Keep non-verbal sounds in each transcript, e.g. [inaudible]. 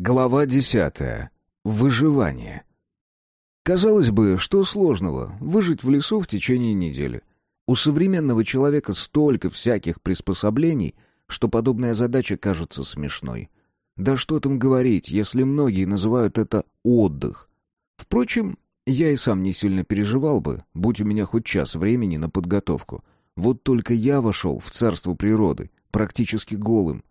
Глава десятая. Выживание. Казалось бы, что сложного выжить в лесу в течение недели? У современного человека столько всяких приспособлений, что подобная задача кажется смешной. Да что там говорить, если многие называют это отдых. Впрочем, я и сам не сильно переживал бы, будь у меня хоть час времени на подготовку. Вот только я вошел в царство природы, практически голым.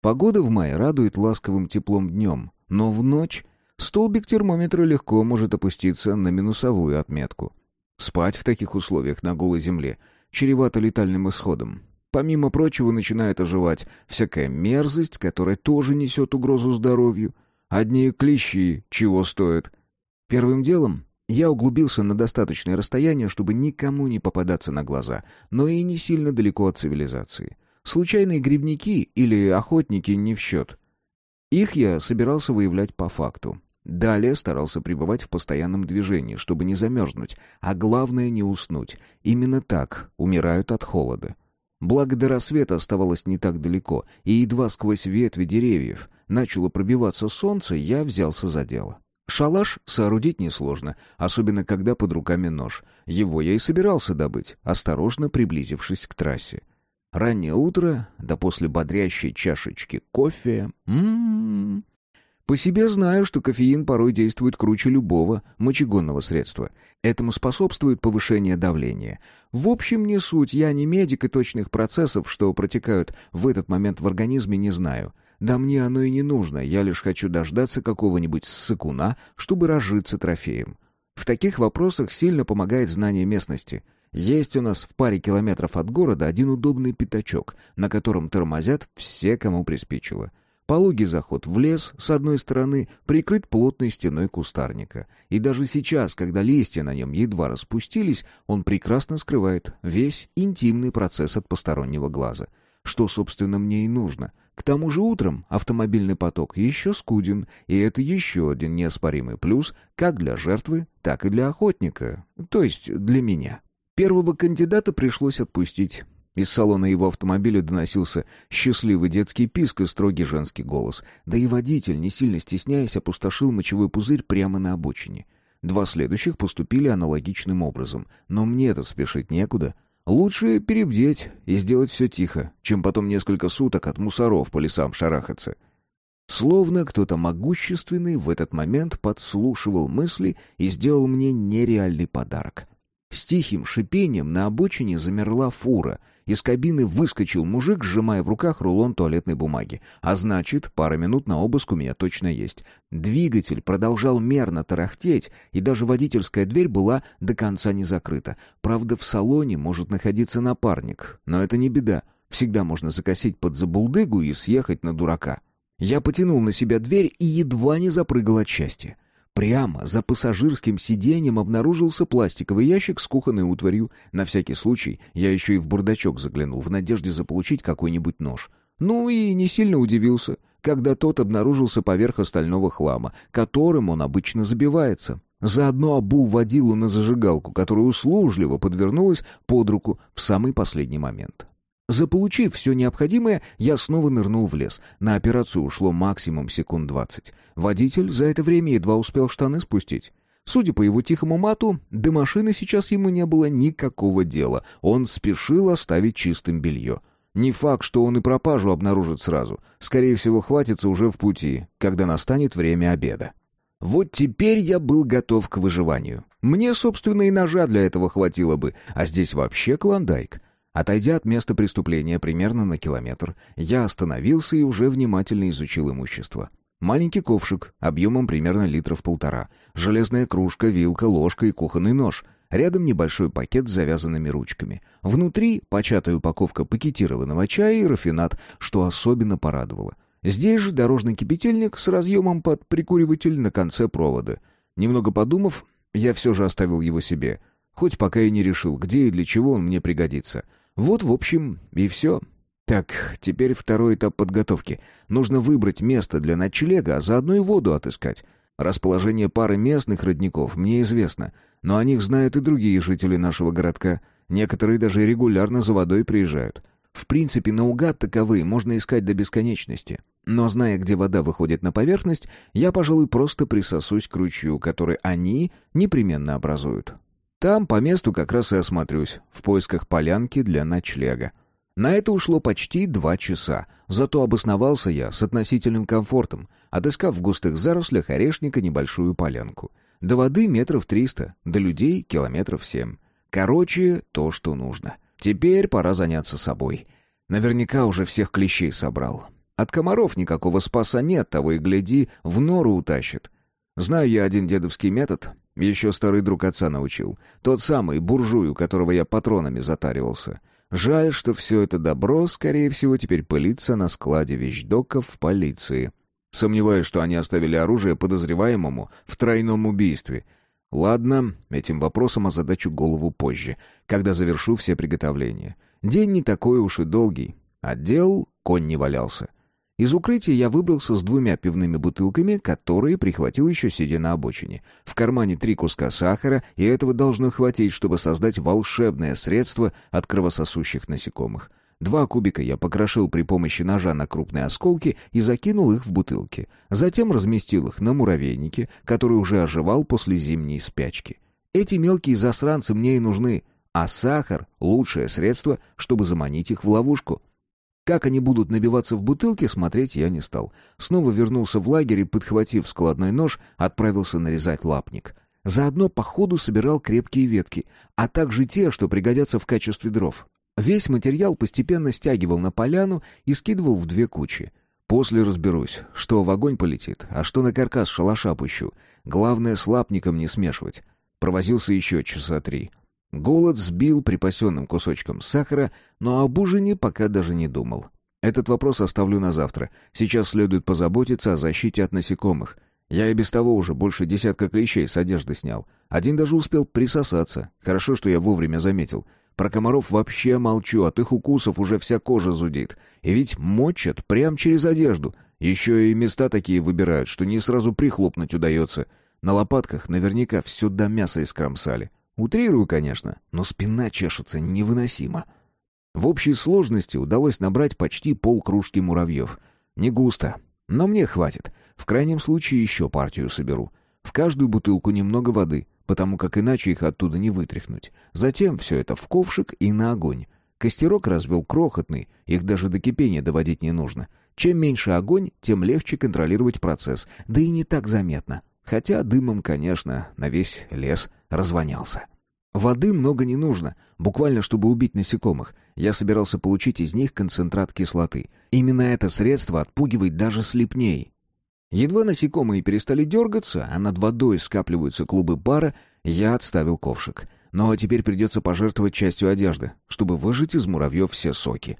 Погода в мае радует ласковым теплом днем, но в ночь столбик термометра легко может опуститься на минусовую отметку. Спать в таких условиях на голой земле чревато летальным исходом. Помимо прочего начинает оживать всякая мерзость, которая тоже несет угрозу здоровью. Одни клещи чего стоят. Первым делом я углубился на достаточное расстояние, чтобы никому не попадаться на глаза, но и не сильно далеко от цивилизации. Случайные грибники или охотники не в счет. Их я собирался выявлять по факту. Далее старался пребывать в постоянном движении, чтобы не замерзнуть, а главное не уснуть. Именно так умирают от холода. Благо до рассвета оставалось не так далеко, и едва сквозь ветви деревьев начало пробиваться солнце, я взялся за дело. Шалаш соорудить несложно, особенно когда под руками нож. Его я и собирался добыть, осторожно приблизившись к трассе. Раннее утро, да после бодрящей чашечки кофе. М-м-м. По себе знаю, что кофеин порой действует круче любого мочегонного средства. Этому способствует повышение давления. В общем, не суть, я не медик и точных процессов, что протекают в этот момент в организме, не знаю. Да мне оно и не нужно, я лишь хочу дождаться какого-нибудь ссыкуна, чтобы разжиться трофеем. В таких вопросах сильно помогает знание местности — есть у нас в паре километров от города один удобный пятачок, на котором тормозят все, кому приспичило. Пологий заход в лес с одной стороны прикрыт плотной стеной кустарника. И даже сейчас, когда листья на нем едва распустились, он прекрасно скрывает весь интимный процесс от постороннего глаза. Что, собственно, мне и нужно. К тому же утром автомобильный поток еще скуден, и это еще один неоспоримый плюс как для жертвы, так и для охотника, то есть для меня. Первого кандидата пришлось отпустить. Из салона его автомобиля доносился счастливый детский писк и строгий женский голос. Да и водитель, не сильно стесняясь, опустошил мочевой пузырь прямо на обочине. Два следующих поступили аналогичным образом. Но мне-то спешить некуда. Лучше перебдеть и сделать все тихо, чем потом несколько суток от мусоров по лесам шарахаться. Словно кто-то могущественный в этот момент подслушивал мысли и сделал мне нереальный подарок — с тихим шипением на обочине замерла фура. Из кабины выскочил мужик, сжимая в руках рулон туалетной бумаги. А значит, пара минут на обыск у меня точно есть. Двигатель продолжал мерно тарахтеть, и даже водительская дверь была до конца не закрыта. Правда, в салоне может находиться напарник. Но это не беда. Всегда можно закосить под забулдыгу и съехать на дурака. Я потянул на себя дверь и едва не запрыгал от счастья. Прямо за пассажирским сиденьем обнаружился пластиковый ящик с кухонной утварью. На всякий случай я еще и в бардачок заглянул, в надежде заполучить какой-нибудь нож. Ну и не сильно удивился, когда тот обнаружился поверх остального хлама, которым он обычно забивается. Заодно обул водилу на зажигалку, которая услужливо подвернулась под руку в самый последний момент. Заполучив все необходимое, я снова нырнул в лес. На операцию ушло максимум секунд двадцать. Водитель за это время едва успел штаны спустить. Судя по его тихому мату, до машины сейчас ему не было никакого дела. Он спешил оставить чистым белье. Не факт, что он и пропажу обнаружит сразу. Скорее всего, хватится уже в пути, когда настанет время обеда. Вот теперь я был готов к выживанию. Мне, собственно, и ножа для этого хватило бы, а здесь вообще клондайк. Отойдя от места преступления примерно на километр, я остановился и уже внимательно изучил имущество. Маленький ковшик, объемом примерно литров полтора, железная кружка, вилка, ложка и кухонный нож. Рядом небольшой пакет с завязанными ручками. Внутри початая упаковка пакетированного чая и рафинат, что особенно порадовало. Здесь же дорожный кипятильник с разъемом под прикуриватель на конце провода. Немного подумав, я все же оставил его себе. Хоть пока и не решил, где и для чего он мне пригодится. Вот, в общем, и все. Так, теперь второй этап подготовки. Нужно выбрать место для ночлега, а заодно и воду отыскать. Расположение пары местных родников мне известно, но о них знают и другие жители нашего городка. Некоторые даже регулярно за водой приезжают. В принципе, наугад таковые можно искать до бесконечности. Но зная, где вода выходит на поверхность, я, пожалуй, просто присосусь к ручью, который они непременно образуют. Там по месту как раз и осмотрюсь, в поисках полянки для ночлега. На это ушло почти два часа, зато обосновался я с относительным комфортом, отыскав в густых зарослях орешника небольшую полянку. До воды метров триста, до людей километров семь. Короче, то, что нужно. Теперь пора заняться собой. Наверняка уже всех клещей собрал. От комаров никакого спаса нет, того и гляди, в нору утащит. Знаю я один дедовский метод, еще старый друг отца научил. Тот самый буржуй, у которого я патронами затаривался. Жаль, что все это добро, скорее всего, теперь пылится на складе вещдоков в полиции. Сомневаюсь, что они оставили оружие подозреваемому в тройном убийстве. Ладно, этим вопросом озадачу голову позже, когда завершу все приготовления. День не такой уж и долгий. Отдел конь не валялся. Из укрытия я выбрался с двумя пивными бутылками, которые прихватил еще сидя на обочине. В кармане три куска сахара, и этого должно хватить, чтобы создать волшебное средство от кровососущих насекомых. Два кубика я покрошил при помощи ножа на крупные осколки и закинул их в бутылки. Затем разместил их на муравейнике, который уже оживал после зимней спячки. Эти мелкие засранцы мне и нужны, а сахар — лучшее средство, чтобы заманить их в ловушку. Как они будут набиваться в бутылки, смотреть я не стал. Снова вернулся в лагерь и, подхватив складной нож, отправился нарезать лапник. Заодно по ходу собирал крепкие ветки, а также те, что пригодятся в качестве дров. Весь материал постепенно стягивал на поляну и скидывал в две кучи. После разберусь, что в огонь полетит, а что на каркас шалаша пущу. Главное, с лапником не смешивать. Провозился еще часа три. Голод сбил припасенным кусочком сахара, но об ужине пока даже не думал. Этот вопрос оставлю на завтра. Сейчас следует позаботиться о защите от насекомых. Я и без того уже больше десятка клещей с одежды снял. Один даже успел присосаться. Хорошо, что я вовремя заметил. Про комаров вообще молчу, от их укусов уже вся кожа зудит. И ведь мочат прямо через одежду. Еще и места такие выбирают, что не сразу прихлопнуть удается. На лопатках наверняка все до мяса искромсали. Утрирую, конечно, но спина чешется невыносимо. В общей сложности удалось набрать почти полкружки муравьев. Не густо, но мне хватит. В крайнем случае еще партию соберу. В каждую бутылку немного воды, потому как иначе их оттуда не вытряхнуть. Затем все это в ковшик и на огонь. Костерок развел крохотный, их даже до кипения доводить не нужно. Чем меньше огонь, тем легче контролировать процесс, да и не так заметно. Хотя дымом, конечно, на весь лес развонялся. Воды много не нужно, буквально чтобы убить насекомых. Я собирался получить из них концентрат кислоты. Именно это средство отпугивает даже слепней. Едва насекомые перестали дергаться, а над водой скапливаются клубы пара, я отставил ковшик. Но теперь придется пожертвовать частью одежды, чтобы выжать из муравьев все соки.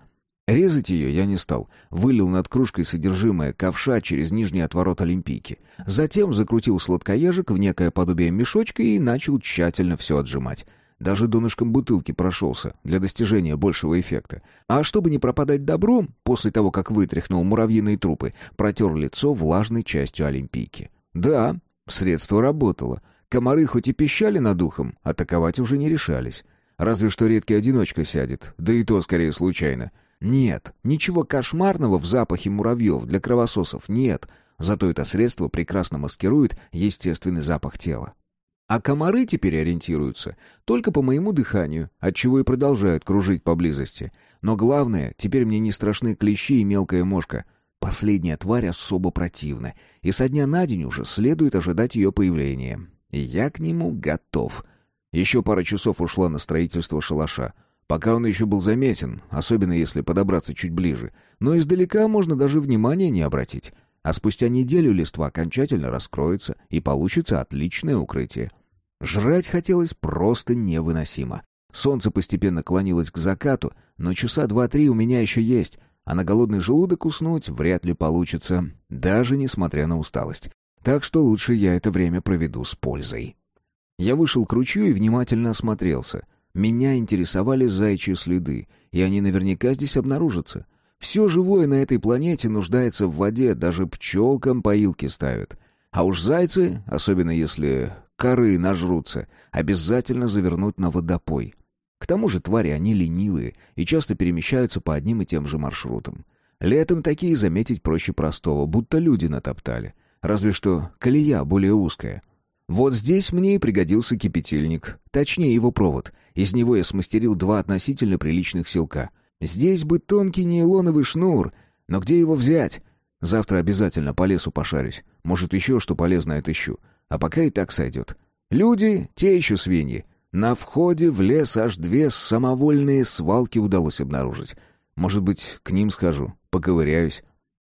Резать ее я не стал. Вылил над кружкой содержимое ковша через нижний отворот олимпийки. Затем закрутил сладкоежик в некое подобие мешочка и начал тщательно все отжимать. Даже донышком бутылки прошелся для достижения большего эффекта. А чтобы не пропадать добром, после того, как вытряхнул муравьиные трупы, протер лицо влажной частью олимпийки. Да, средство работало. Комары хоть и пищали над ухом, атаковать уже не решались. Разве что редкий одиночка сядет, да и то скорее случайно. Нет, ничего кошмарного в запахе муравьев для кровососов нет, зато это средство прекрасно маскирует естественный запах тела. А комары теперь ориентируются только по моему дыханию, отчего и продолжают кружить поблизости. Но главное, теперь мне не страшны клещи и мелкая мошка. Последняя тварь особо противна, и со дня на день уже следует ожидать ее появления. И я к нему готов. Еще пара часов ушла на строительство шалаша — Пока он еще был заметен, особенно если подобраться чуть ближе, но издалека можно даже внимания не обратить. А спустя неделю листва окончательно раскроется, и получится отличное укрытие. Жрать хотелось просто невыносимо. Солнце постепенно клонилось к закату, но часа два-три у меня еще есть, а на голодный желудок уснуть вряд ли получится, даже несмотря на усталость. Так что лучше я это время проведу с пользой. Я вышел к ручью и внимательно осмотрелся — меня интересовали зайчьи следы, и они наверняка здесь обнаружатся. Все живое на этой планете нуждается в воде, даже пчелкам поилки ставят. А уж зайцы, особенно если коры нажрутся, обязательно завернут на водопой. К тому же твари они ленивые и часто перемещаются по одним и тем же маршрутам. Летом такие заметить проще простого, будто люди натоптали. Разве что колея более узкая. Вот здесь мне и пригодился кипятильник, точнее его провод. Из него я смастерил два относительно приличных силка. Здесь бы тонкий нейлоновый шнур, но где его взять? Завтра обязательно по лесу пошарюсь. Может, еще что полезное отыщу. А пока и так сойдет. Люди — те еще свиньи. На входе в лес аж две самовольные свалки удалось обнаружить. Может быть, к ним схожу, поковыряюсь.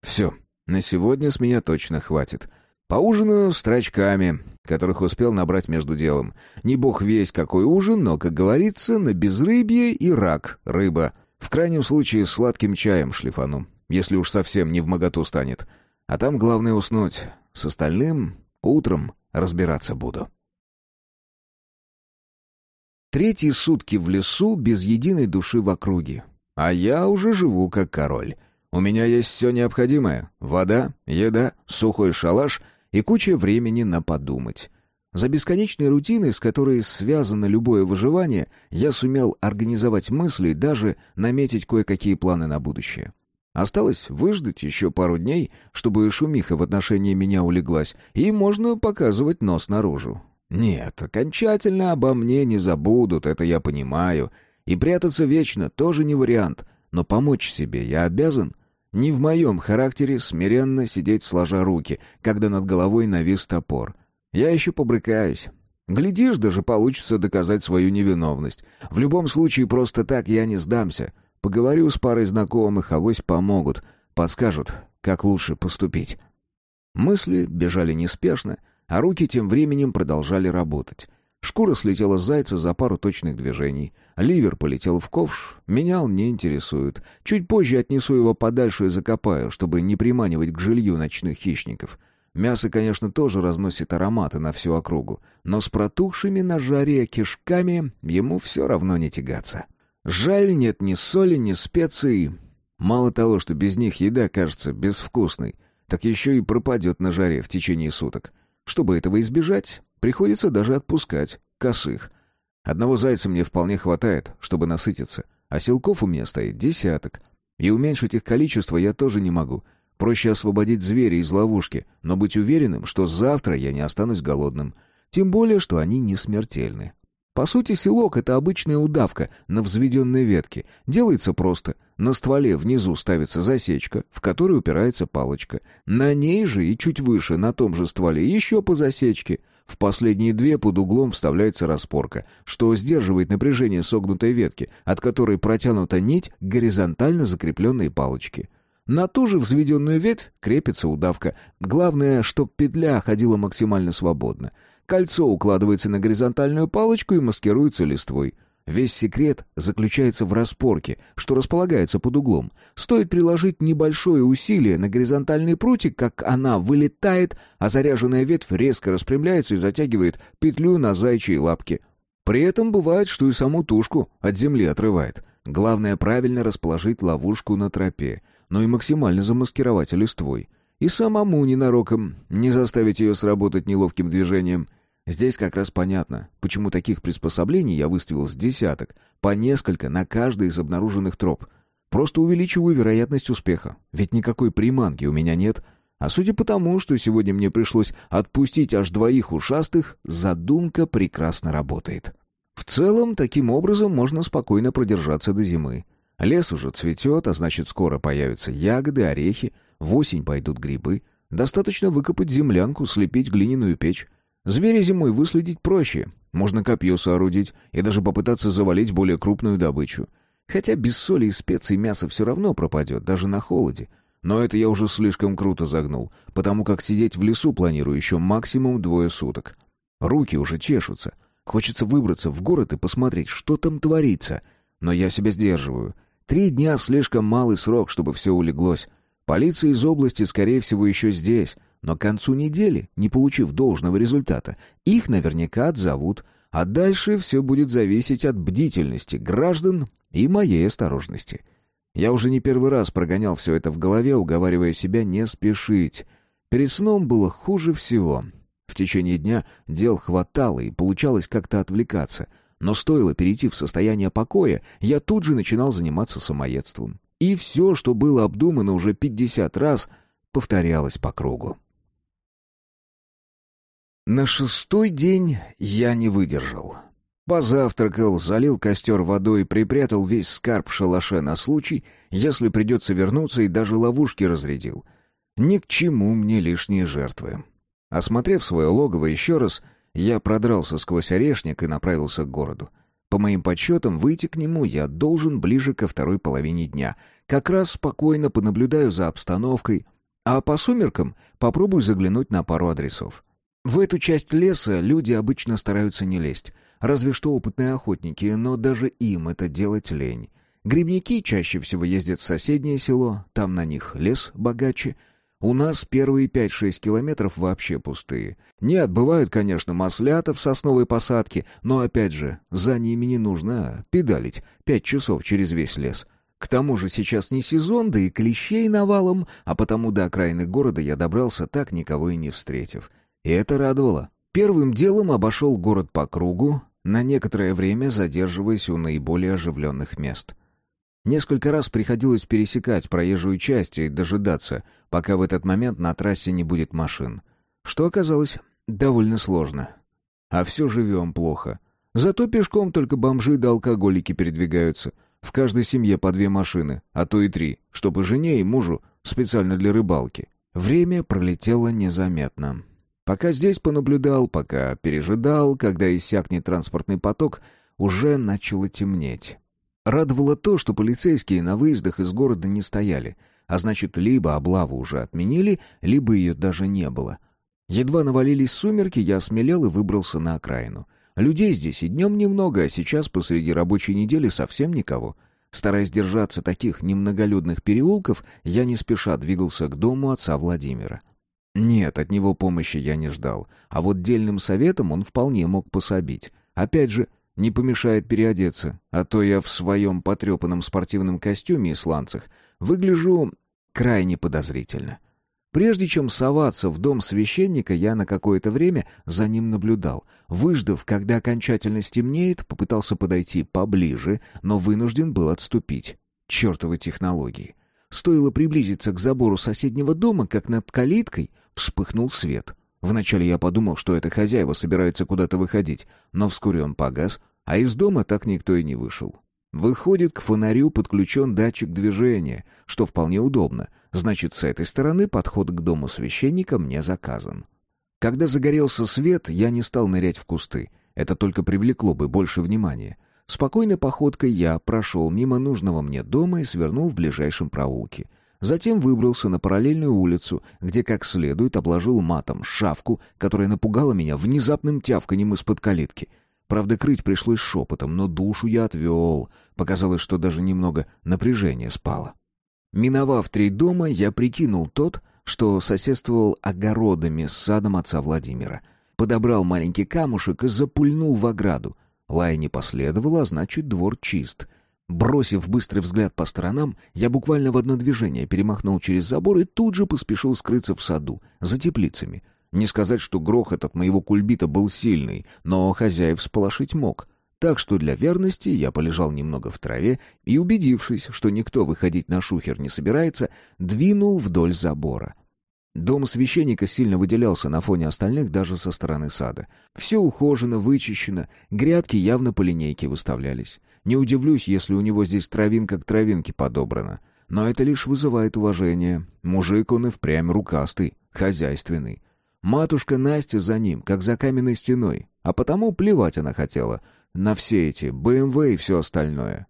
Все, на сегодня с меня точно хватит. Поужинаю строчками, которых успел набрать между делом. Не бог весь какой ужин, но, как говорится, на безрыбье и рак, рыба. В крайнем случае сладким чаем шлифану, если уж совсем не в моготу станет. А там главное уснуть. С остальным утром разбираться буду. Третьи сутки в лесу без единой души в округе. А я уже живу как король. У меня есть все необходимое. Вода, еда, сухой шалаш и куча времени на подумать. За бесконечной рутиной, с которой связано любое выживание, я сумел организовать мысли и даже наметить кое-какие планы на будущее. Осталось выждать еще пару дней, чтобы шумиха в отношении меня улеглась, и можно показывать нос наружу. Нет, окончательно обо мне не забудут, это я понимаю. И прятаться вечно тоже не вариант. Но помочь себе я обязан. Не в моем характере смиренно сидеть сложа руки, когда над головой навис топор. Я еще побрыкаюсь. Глядишь, даже получится доказать свою невиновность. В любом случае, просто так я не сдамся. Поговорю с парой знакомых, авось помогут. Подскажут, как лучше поступить. Мысли бежали неспешно, а руки тем временем продолжали работать. Шкура слетела с зайца за пару точных движений. Ливер полетел в ковш. Меня он не интересует. Чуть позже отнесу его подальше и закопаю, чтобы не приманивать к жилью ночных хищников. Мясо, конечно, тоже разносит ароматы на всю округу, но с протухшими на жаре кишками ему все равно не тягаться. Жаль, нет ни соли, ни специй. Мало того, что без них еда кажется безвкусной, так еще и пропадет на жаре в течение суток. Чтобы этого избежать, приходится даже отпускать косых. Одного зайца мне вполне хватает, чтобы насытиться, а силков у меня стоит десяток. И уменьшить их количество я тоже не могу. Проще освободить зверя из ловушки, но быть уверенным, что завтра я не останусь голодным. Тем более, что они не смертельны. По сути, селок — это обычная удавка на взведенной ветке. Делается просто. На стволе внизу ставится засечка, в которой упирается палочка. На ней же и чуть выше, на том же стволе, еще по засечке. В последние две под углом вставляется распорка, что сдерживает напряжение согнутой ветки, от которой протянута нить к горизонтально закрепленной палочке. На ту же взведенную ветвь крепится удавка. Главное, чтоб петля ходила максимально свободно. Кольцо укладывается на горизонтальную палочку и маскируется листвой. Весь секрет заключается в распорке, что располагается под углом. Стоит приложить небольшое усилие на горизонтальный прутик, как она вылетает, а заряженная ветвь резко распрямляется и затягивает петлю на зайчьей лапке. При этом бывает, что и саму тушку от земли отрывает. Главное правильно расположить ловушку на тропе, но и максимально замаскировать листвой. И самому ненароком не заставить ее сработать неловким движением. Здесь как раз понятно, почему таких приспособлений я выставил с десяток, по несколько на каждой из обнаруженных троп. Просто увеличиваю вероятность успеха, ведь никакой приманки у меня нет. А судя по тому, что сегодня мне пришлось отпустить аж двоих ушастых, задумка прекрасно работает. В целом, таким образом можно спокойно продержаться до зимы. Лес уже цветет, а значит скоро появятся ягоды, орехи, в осень пойдут грибы. Достаточно выкопать землянку, слепить глиняную печь. Зверя зимой выследить проще. Можно копье соорудить и даже попытаться завалить более крупную добычу. Хотя без соли и специй мясо все равно пропадет, даже на холоде. Но это я уже слишком круто загнул, потому как сидеть в лесу планирую еще максимум двое суток. Руки уже чешутся. Хочется выбраться в город и посмотреть, что там творится. Но я себя сдерживаю. Три дня слишком малый срок, чтобы все улеглось. Полиция из области, скорее всего, еще здесь, но к концу недели, не получив должного результата, их наверняка отзовут, а дальше все будет зависеть от бдительности граждан и моей осторожности. Я уже не первый раз прогонял все это в голове, уговаривая себя не спешить. Перед сном было хуже всего. В течение дня дел хватало и получалось как-то отвлекаться, но стоило перейти в состояние покоя, я тут же начинал заниматься самоедством. И все, что было обдумано уже пятьдесят раз, повторялось по кругу. На шестой день я не выдержал. Позавтракал, залил костер водой, припрятал весь скарб в шалаше на случай, если придется вернуться, и даже ловушки разрядил. Ни к чему мне лишние жертвы. Осмотрев свое логово еще раз, я продрался сквозь орешник и направился к городу. По моим подсчетам, выйти к нему я должен ближе ко второй половине дня. Как раз спокойно понаблюдаю за обстановкой, а по сумеркам попробую заглянуть на пару адресов. В эту часть леса люди обычно стараются не лезть, разве что опытные охотники, но даже им это делать лень. Грибники чаще всего ездят в соседнее село, там на них лес богаче. У нас первые пять-шесть километров вообще пустые. Нет, бывают, конечно, маслята в сосновой посадке, но опять же, за ними не нужно педалить пять часов через весь лес. К тому же сейчас не сезон, да и клещей навалом, а потому до окраины города я добрался так, никого и не встретив. И это радовало. Первым делом обошел город по кругу, на некоторое время задерживаясь у наиболее оживленных мест. Несколько раз приходилось пересекать проезжую часть и дожидаться, пока в этот момент на трассе не будет машин. Что оказалось довольно сложно. А все живем плохо. Зато пешком только бомжи да алкоголики передвигаются. В каждой семье по две машины, а то и три, чтобы жене и мужу специально для рыбалки. Время пролетело незаметно. Пока здесь понаблюдал, пока пережидал, когда иссякнет транспортный поток, уже начало темнеть. Радовало то, что полицейские на выездах из города не стояли, а значит, либо облаву уже отменили, либо ее даже не было. Едва навалились сумерки, я осмелел и выбрался на окраину. Людей здесь и днем немного, а сейчас посреди рабочей недели совсем никого. Стараясь держаться таких немноголюдных переулков, я не спеша двигался к дому отца Владимира. Нет, от него помощи я не ждал. А вот дельным советом он вполне мог пособить. Опять же, не помешает переодеться, а то я в своем потрепанном спортивном костюме и сланцах выгляжу крайне подозрительно. Прежде чем соваться в дом священника, я на какое-то время за ним наблюдал. Выждав, когда окончательно стемнеет, попытался подойти поближе, но вынужден был отступить. Чертовы технологии. Стоило приблизиться к забору соседнего дома, как над калиткой вспыхнул свет. Вначале я подумал, что это хозяева собираются куда-то выходить, но вскоре он погас, а из дома так никто и не вышел. Выходит, к фонарю подключен датчик движения, что вполне удобно. Значит, с этой стороны подход к дому священника мне заказан. Когда загорелся свет, я не стал нырять в кусты. Это только привлекло бы больше внимания. Спокойной походкой я прошел мимо нужного мне дома и свернул в ближайшем проулке. Затем выбрался на параллельную улицу, где как следует обложил матом шавку, которая напугала меня внезапным тявканьем из-под калитки. Правда, крыть пришлось шепотом, но душу я отвел. Показалось, что даже немного напряжение спало. Миновав три дома, я прикинул тот, что соседствовал огородами с садом отца Владимира. Подобрал маленький камушек и запульнул в ограду. Лая не последовало, а значит, двор чист — Бросив быстрый взгляд по сторонам, я буквально в одно движение перемахнул через забор и тут же поспешил скрыться в саду, за теплицами. Не сказать, что грохот от моего кульбита был сильный, но хозяев сполошить мог. Так что для верности я полежал немного в траве и, убедившись, что никто выходить на шухер не собирается, двинул вдоль забора. Дом священника сильно выделялся на фоне остальных даже со стороны сада. Все ухожено, вычищено, грядки явно по линейке выставлялись. Не удивлюсь, если у него здесь травинка к травинке подобрана. Но это лишь вызывает уважение. Мужик он и впрямь рукастый, хозяйственный. Матушка Настя за ним, как за каменной стеной. А потому плевать она хотела на все эти БМВ и все остальное.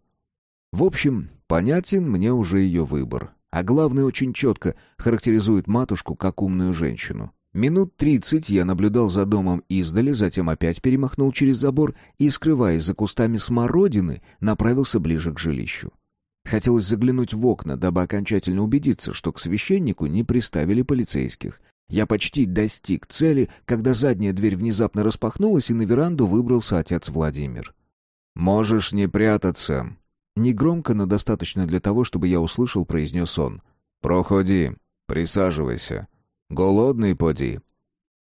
В общем, понятен мне уже ее выбор. А главное, очень четко характеризует матушку как умную женщину. Минут тридцать я наблюдал за домом издали, затем опять перемахнул через забор и, скрываясь за кустами смородины, направился ближе к жилищу. Хотелось заглянуть в окна, дабы окончательно убедиться, что к священнику не приставили полицейских. Я почти достиг цели, когда задняя дверь внезапно распахнулась, и на веранду выбрался отец Владимир. «Можешь не прятаться». Негромко, но достаточно для того, чтобы я услышал, произнес он. «Проходи, присаживайся». «Голодный, поди?»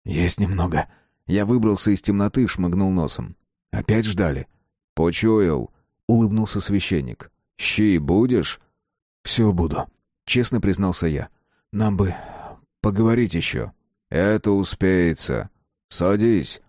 «Есть немного». Я выбрался из темноты и шмыгнул носом. «Опять ждали?» «Почуял», — улыбнулся священник. «Щи будешь?» «Все буду», — честно признался я. «Нам бы поговорить еще». «Это успеется. Садись».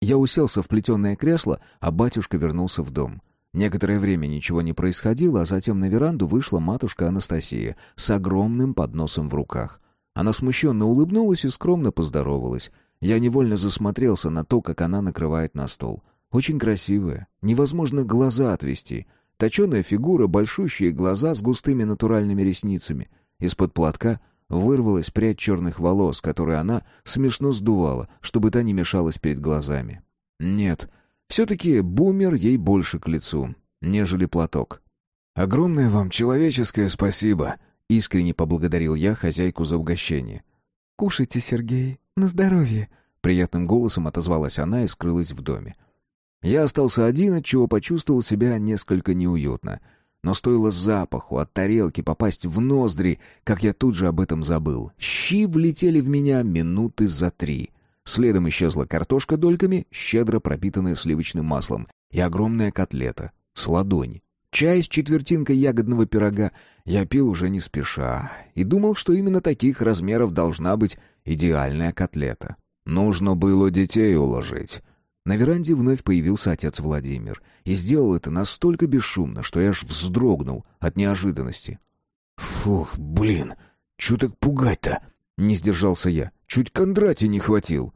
Я уселся в плетеное кресло, а батюшка вернулся в дом. Некоторое время ничего не происходило, а затем на веранду вышла матушка Анастасия с огромным подносом в руках. Она смущенно улыбнулась и скромно поздоровалась. Я невольно засмотрелся на то, как она накрывает на стол. Очень красивая, невозможно глаза отвести. Точеная фигура, большущие глаза с густыми натуральными ресницами. Из-под платка вырвалась прядь черных волос, которые она смешно сдувала, чтобы та не мешалась перед глазами. Нет, все-таки бумер ей больше к лицу, нежели платок. «Огромное вам человеческое спасибо!» — искренне поблагодарил я хозяйку за угощение. «Кушайте, Сергей, на здоровье!» — приятным голосом отозвалась она и скрылась в доме. Я остался один, от чего почувствовал себя несколько неуютно — но стоило запаху от тарелки попасть в ноздри, как я тут же об этом забыл. Щи влетели в меня минуты за три. Следом исчезла картошка дольками, щедро пропитанная сливочным маслом, и огромная котлета с ладони. Чай с четвертинкой ягодного пирога я пил уже не спеша и думал, что именно таких размеров должна быть идеальная котлета. Нужно было детей уложить. На веранде вновь появился отец Владимир и сделал это настолько бесшумно, что я аж вздрогнул от неожиданности. «Фух, блин, чё так пугать-то?» — не сдержался я. «Чуть Кондрати не хватил».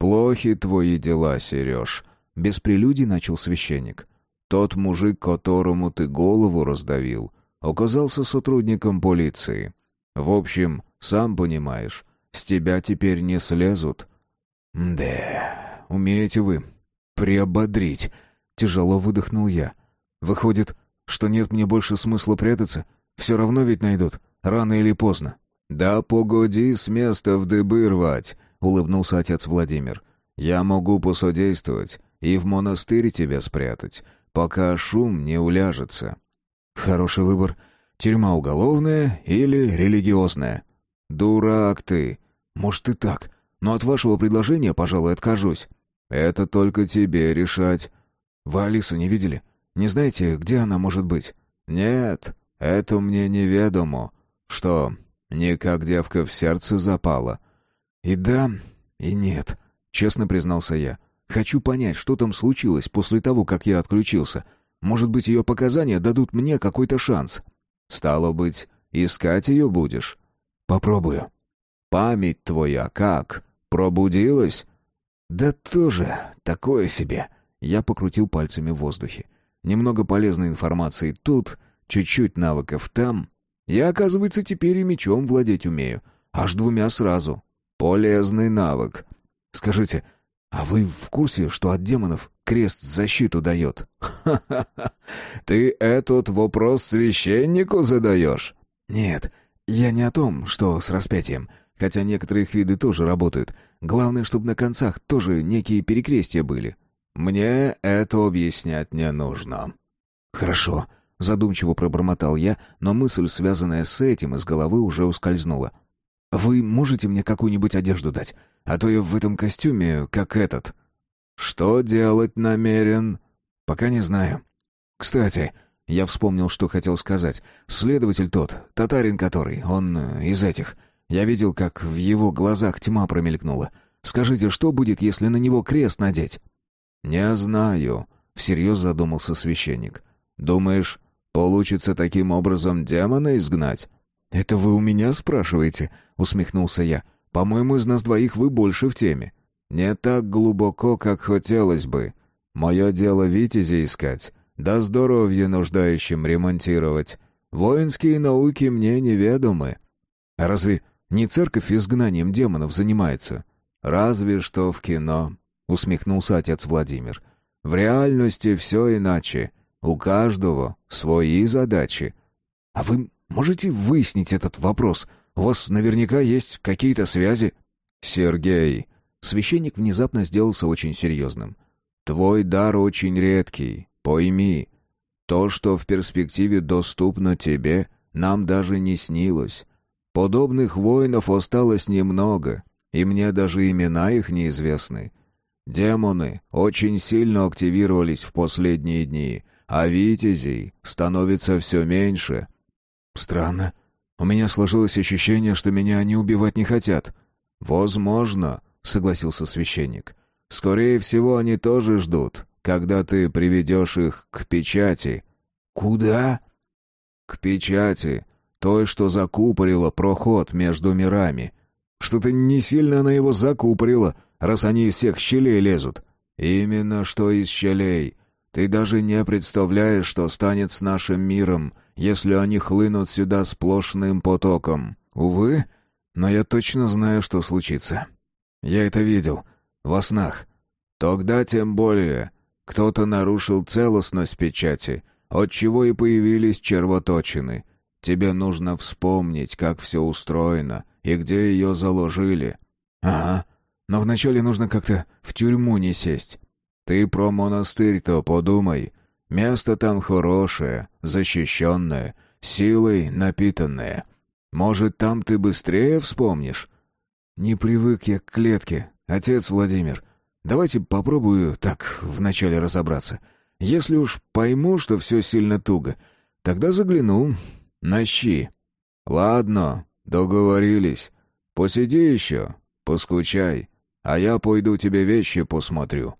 «Плохи твои дела, Сереж», — без прелюдий начал священник. «Тот мужик, которому ты голову раздавил, оказался сотрудником полиции. В общем, сам понимаешь, с тебя теперь не слезут». «Да...» умеете вы приободрить», — тяжело выдохнул я. «Выходит, что нет мне больше смысла прятаться? Все равно ведь найдут, рано или поздно». «Да погоди с места в дыбы рвать», — улыбнулся отец Владимир. «Я могу посодействовать и в монастырь тебя спрятать, пока шум не уляжется». «Хороший выбор. Тюрьма уголовная или религиозная?» «Дурак ты!» «Может и так, но от вашего предложения, пожалуй, откажусь». «Это только тебе решать». «Вы Алису не видели? Не знаете, где она может быть?» «Нет, это мне неведомо. Что, никак девка в сердце запала?» «И да, и нет», — честно признался я. «Хочу понять, что там случилось после того, как я отключился. Может быть, ее показания дадут мне какой-то шанс». «Стало быть, искать ее будешь?» «Попробую». «Память твоя как? Пробудилась?» «Да тоже такое себе». Я покрутил пальцами в воздухе. Немного полезной информации тут, чуть-чуть навыков там. Я, оказывается, теперь и мечом владеть умею. Аж двумя сразу. Полезный навык. Скажите, а вы в курсе, что от демонов крест защиту дает? Ха-ха-ха! [laughs] Ты этот вопрос священнику задаешь? Нет, я не о том, что с распятием. Хотя некоторые их виды тоже работают. Главное, чтобы на концах тоже некие перекрестия были. Мне это объяснять не нужно. Хорошо, задумчиво пробормотал я, но мысль, связанная с этим, из головы уже ускользнула. Вы можете мне какую-нибудь одежду дать? А то я в этом костюме, как этот. Что делать намерен? Пока не знаю. Кстати, я вспомнил, что хотел сказать. Следователь тот, татарин который, он э, из этих. Я видел, как в его глазах тьма промелькнула. Скажите, что будет, если на него крест надеть?» «Не знаю», — всерьез задумался священник. «Думаешь, получится таким образом демона изгнать?» «Это вы у меня спрашиваете?» — усмехнулся я. «По-моему, из нас двоих вы больше в теме». «Не так глубоко, как хотелось бы. Мое дело витязи искать, да здоровье нуждающим ремонтировать. Воинские науки мне неведомы». «А разве не церковь изгнанием демонов занимается. Разве что в кино, усмехнулся отец Владимир. В реальности все иначе. У каждого свои задачи. А вы можете выяснить этот вопрос? У вас наверняка есть какие-то связи. Сергей, священник внезапно сделался очень серьезным. Твой дар очень редкий, пойми. То, что в перспективе доступно тебе, нам даже не снилось. Подобных воинов осталось немного, и мне даже имена их неизвестны. Демоны очень сильно активировались в последние дни, а витязей становится все меньше. Странно. У меня сложилось ощущение, что меня они убивать не хотят. Возможно, согласился священник. Скорее всего, они тоже ждут, когда ты приведешь их к печати. Куда? К печати, той, что закупорила проход между мирами. Что-то не сильно она его закупорила, раз они из всех щелей лезут. Именно что из щелей. Ты даже не представляешь, что станет с нашим миром, если они хлынут сюда сплошным потоком. Увы, но я точно знаю, что случится. Я это видел. Во снах. Тогда тем более. Кто-то нарушил целостность печати, отчего и появились червоточины. Тебе нужно вспомнить, как все устроено и где ее заложили. Ага, но вначале нужно как-то в тюрьму не сесть. Ты про монастырь-то подумай. Место там хорошее, защищенное, силой напитанное. Может, там ты быстрее вспомнишь? Не привык я к клетке, отец Владимир. Давайте попробую так вначале разобраться. Если уж пойму, что все сильно туго, тогда загляну на щи. Ладно, договорились. Посиди еще, поскучай, а я пойду тебе вещи посмотрю.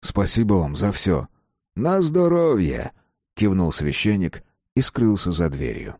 Спасибо вам за все. На здоровье, кивнул священник и скрылся за дверью.